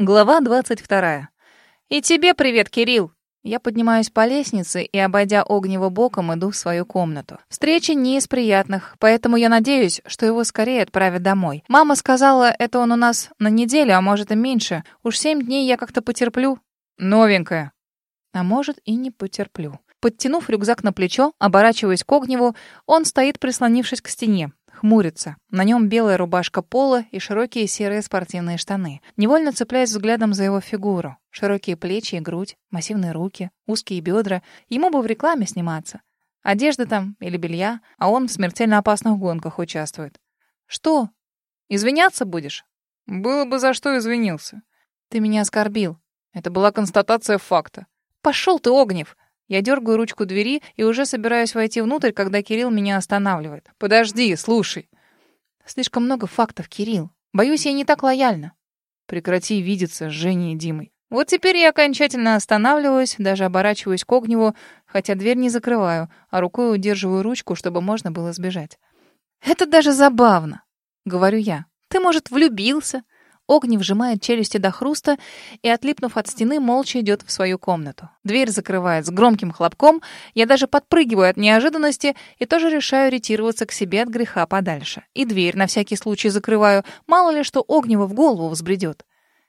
Глава 22. «И тебе привет, Кирилл!» Я поднимаюсь по лестнице и, обойдя Огнева боком, иду в свою комнату. Встреча не из приятных, поэтому я надеюсь, что его скорее отправят домой. Мама сказала, это он у нас на неделю, а может и меньше. Уж семь дней я как-то потерплю. Новенькая. А может и не потерплю. Подтянув рюкзак на плечо, оборачиваясь к Огневу, он стоит, прислонившись к стене хмурится. На нем белая рубашка пола и широкие серые спортивные штаны. Невольно цепляясь взглядом за его фигуру. Широкие плечи и грудь, массивные руки, узкие бедра. Ему бы в рекламе сниматься. Одежда там или белья, а он в смертельно опасных гонках участвует. Что? Извиняться будешь? Было бы за что извинился. Ты меня оскорбил. Это была констатация факта. Пошел ты, Огнев! Я дергаю ручку двери и уже собираюсь войти внутрь, когда Кирилл меня останавливает. «Подожди, слушай». «Слишком много фактов, Кирилл. Боюсь, я не так лояльна». «Прекрати видеться с Женей и Димой». Вот теперь я окончательно останавливаюсь, даже оборачиваюсь к Огневу, хотя дверь не закрываю, а рукой удерживаю ручку, чтобы можно было сбежать. «Это даже забавно», — говорю я. «Ты, может, влюбился?» Огнев сжимает челюсти до хруста и, отлипнув от стены, молча идет в свою комнату. Дверь закрывает с громким хлопком. Я даже подпрыгиваю от неожиданности и тоже решаю ретироваться к себе от греха подальше. И дверь на всякий случай закрываю. Мало ли что Огнева в голову взбредет.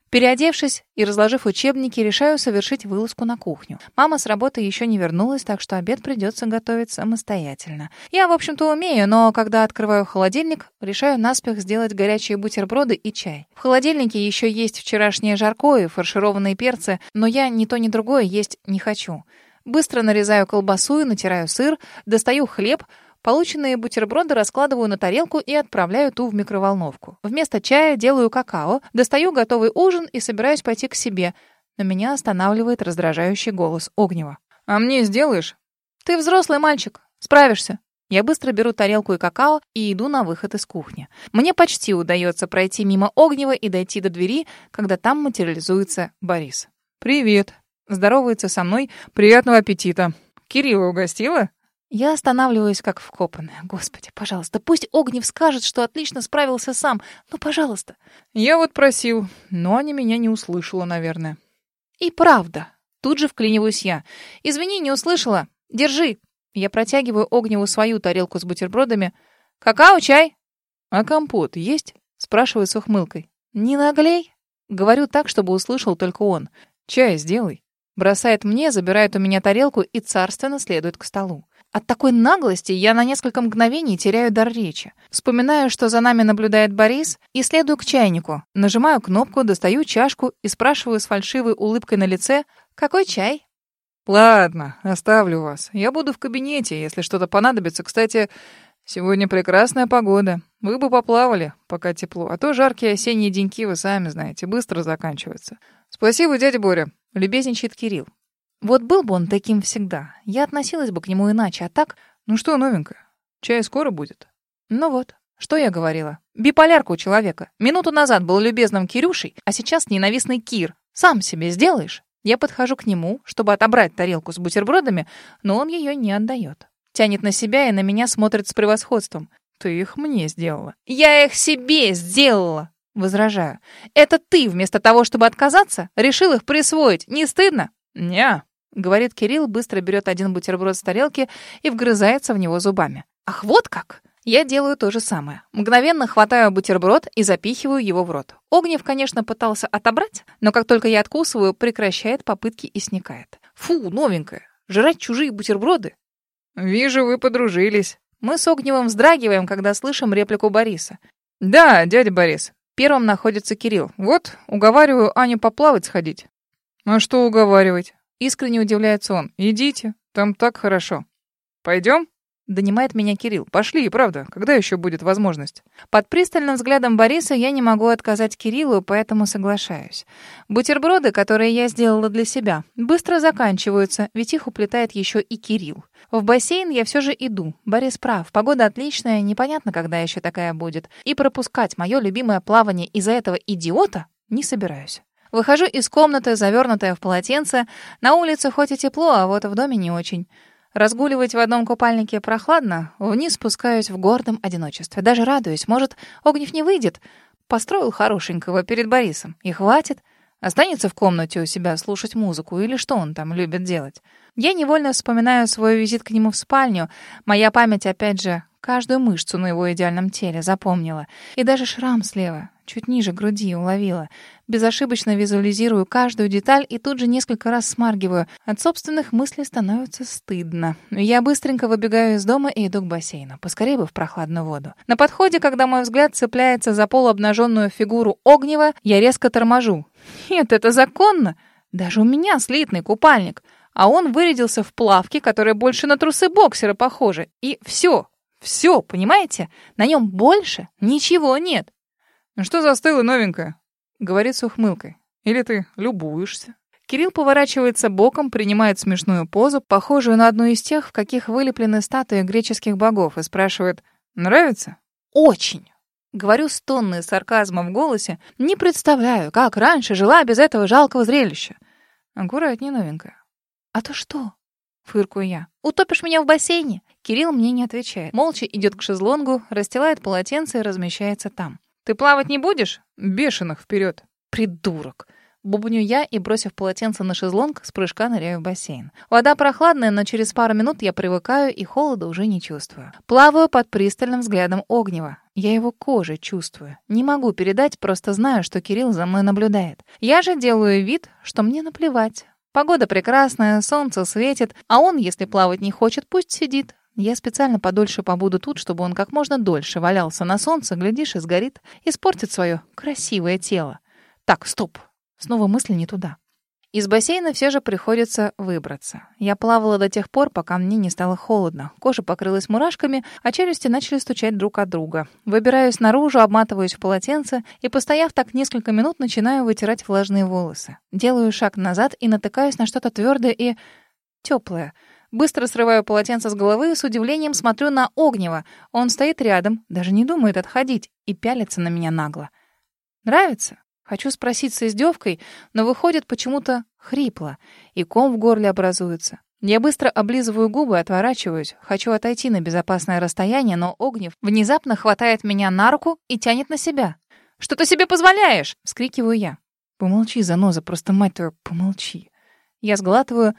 Переодевшись и разложив учебники, решаю совершить вылазку на кухню. Мама с работы еще не вернулась, так что обед придется готовить самостоятельно. Я, в общем-то, умею, но когда открываю холодильник, решаю наспех сделать горячие бутерброды и чай. В холодильнике еще есть вчерашнее жаркое, фаршированные перцы, но я ни то ни другое есть не хочу. Быстро нарезаю колбасу и натираю сыр, достаю хлеб — Полученные бутерброды раскладываю на тарелку и отправляю ту в микроволновку. Вместо чая делаю какао, достаю готовый ужин и собираюсь пойти к себе. Но меня останавливает раздражающий голос Огнева. «А мне сделаешь?» «Ты взрослый мальчик. Справишься». Я быстро беру тарелку и какао и иду на выход из кухни. Мне почти удается пройти мимо Огнева и дойти до двери, когда там материализуется Борис. «Привет». Здоровается со мной. «Приятного аппетита». «Кирилла угостила?» Я останавливаюсь как вкопанная. Господи, пожалуйста, пусть Огнев скажет, что отлично справился сам. Ну, пожалуйста. Я вот просил, но они меня не услышала, наверное. И правда. Тут же вклиниваюсь я. Извини, не услышала. Держи. Я протягиваю Огневу свою тарелку с бутербродами. Какао, чай? А компот есть? Спрашиваю с ухмылкой. Не наглей. Говорю так, чтобы услышал только он. Чай сделай. Бросает мне, забирает у меня тарелку и царственно следует к столу. От такой наглости я на несколько мгновений теряю дар речи. Вспоминаю, что за нами наблюдает Борис, и следую к чайнику. Нажимаю кнопку, достаю чашку и спрашиваю с фальшивой улыбкой на лице, «Какой чай?» «Ладно, оставлю вас. Я буду в кабинете, если что-то понадобится. Кстати, сегодня прекрасная погода. Вы бы поплавали, пока тепло. А то жаркие осенние деньки, вы сами знаете, быстро заканчиваются. Спасибо, дядя Боря», — любезничает Кирилл. Вот был бы он таким всегда, я относилась бы к нему иначе, а так... Ну что, новенькое, чай скоро будет? Ну вот, что я говорила? Биполярка у человека. Минуту назад был любезным Кирюшей, а сейчас ненавистный Кир. Сам себе сделаешь? Я подхожу к нему, чтобы отобрать тарелку с бутербродами, но он ее не отдает. Тянет на себя и на меня смотрит с превосходством. Ты их мне сделала. Я их себе сделала! Возражаю. Это ты, вместо того, чтобы отказаться, решил их присвоить. Не стыдно? «Не», — говорит Кирилл, быстро берет один бутерброд с тарелки и вгрызается в него зубами. «Ах, вот как!» Я делаю то же самое. Мгновенно хватаю бутерброд и запихиваю его в рот. Огнев, конечно, пытался отобрать, но как только я откусываю, прекращает попытки и сникает. Фу, новенькая, жрать чужие бутерброды. Вижу, вы подружились. Мы с Огневым вздрагиваем, когда слышим реплику Бориса. Да, дядя Борис. Первым находится Кирилл. Вот, уговариваю Аню поплавать сходить. «А что уговаривать?» Искренне удивляется он. «Идите, там так хорошо». «Пойдем?» Донимает меня Кирилл. «Пошли, правда. Когда еще будет возможность?» Под пристальным взглядом Бориса я не могу отказать Кириллу, поэтому соглашаюсь. Бутерброды, которые я сделала для себя, быстро заканчиваются, ведь их уплетает еще и Кирилл. В бассейн я все же иду. Борис прав. Погода отличная, непонятно, когда еще такая будет. И пропускать мое любимое плавание из-за этого идиота не собираюсь. Выхожу из комнаты, завернутая в полотенце. На улице хоть и тепло, а вот в доме не очень. Разгуливать в одном купальнике прохладно. Вниз спускаюсь в гордом одиночестве. Даже радуюсь. Может, Огнев не выйдет. Построил хорошенького перед Борисом. И хватит. Останется в комнате у себя слушать музыку или что он там любит делать? Я невольно вспоминаю свой визит к нему в спальню. Моя память, опять же, каждую мышцу на его идеальном теле запомнила. И даже шрам слева, чуть ниже груди, уловила. Безошибочно визуализирую каждую деталь и тут же несколько раз смаргиваю. От собственных мыслей становится стыдно. Я быстренько выбегаю из дома и иду к бассейну. Поскорее бы в прохладную воду. На подходе, когда мой взгляд цепляется за полуобнаженную фигуру Огнева, я резко торможу. Нет, это законно. Даже у меня слитный купальник а он вырядился в плавки, которые больше на трусы боксера похожи. И все, все, понимаете? На нем больше ничего нет. «Ну что застыла новенькая?» — говорит с ухмылкой. «Или ты любуешься?» Кирилл поворачивается боком, принимает смешную позу, похожую на одну из тех, в каких вылеплены статуи греческих богов, и спрашивает «Нравится?» «Очень!» Говорю с тонной сарказма в голосе. Не представляю, как раньше жила без этого жалкого зрелища. Аккуратнее, новенькая. «А то что?» — фыркую я. «Утопишь меня в бассейне?» Кирилл мне не отвечает. Молча идет к шезлонгу, расстилает полотенце и размещается там. «Ты плавать не будешь? Бешеных вперед!» «Придурок!» Бубню я и, бросив полотенце на шезлонг, с прыжка ныряю в бассейн. Вода прохладная, но через пару минут я привыкаю и холода уже не чувствую. Плаваю под пристальным взглядом Огнева. Я его кожей чувствую. Не могу передать, просто знаю, что Кирилл за мной наблюдает. Я же делаю вид, что мне наплевать. Погода прекрасная, солнце светит, а он, если плавать не хочет, пусть сидит. Я специально подольше побуду тут, чтобы он как можно дольше валялся на солнце, глядишь, и сгорит, испортит свое красивое тело. Так, стоп. Снова мысли не туда. Из бассейна все же приходится выбраться. Я плавала до тех пор, пока мне не стало холодно. Кожа покрылась мурашками, а челюсти начали стучать друг от друга. Выбираюсь наружу, обматываюсь в полотенце и, постояв так несколько минут, начинаю вытирать влажные волосы. Делаю шаг назад и натыкаюсь на что-то твердое и теплое. Быстро срываю полотенце с головы и с удивлением смотрю на Огнева. Он стоит рядом, даже не думает отходить, и пялится на меня нагло. «Нравится?» Хочу спросить с издевкой, но выходит почему-то хрипло, и ком в горле образуется. Я быстро облизываю губы, отворачиваюсь. Хочу отойти на безопасное расстояние, но Огнев внезапно хватает меня на руку и тянет на себя. «Что ты себе позволяешь?» — вскрикиваю я. «Помолчи, заноза, просто, мать твою, помолчи». Я сглатываю,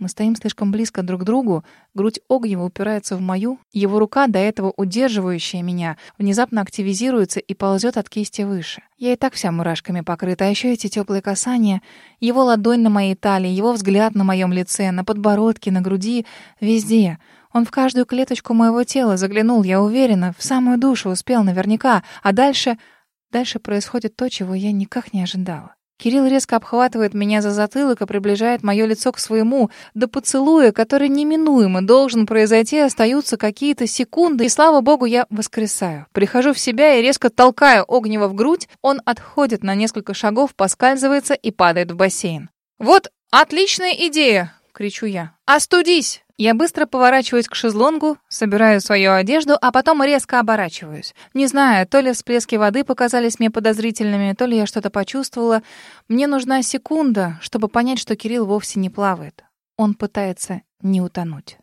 мы стоим слишком близко друг к другу, грудь Огнева упирается в мою, его рука, до этого удерживающая меня, внезапно активизируется и ползет от кисти выше. Я и так вся мурашками покрыта, а еще эти теплые касания, его ладонь на моей талии, его взгляд на моем лице, на подбородке, на груди, везде. Он в каждую клеточку моего тела заглянул, я уверена, в самую душу успел наверняка, а дальше... Дальше происходит то, чего я никак не ожидала. Кирилл резко обхватывает меня за затылок и приближает мое лицо к своему. До поцелуя, который неминуемо должен произойти, остаются какие-то секунды, и, слава богу, я воскресаю. Прихожу в себя и резко толкаю Огнева в грудь. Он отходит на несколько шагов, поскальзывается и падает в бассейн. «Вот отличная идея!» — кричу я. «Остудись!» Я быстро поворачиваюсь к шезлонгу, собираю свою одежду, а потом резко оборачиваюсь. Не знаю, то ли всплески воды показались мне подозрительными, то ли я что-то почувствовала. Мне нужна секунда, чтобы понять, что Кирилл вовсе не плавает. Он пытается не утонуть.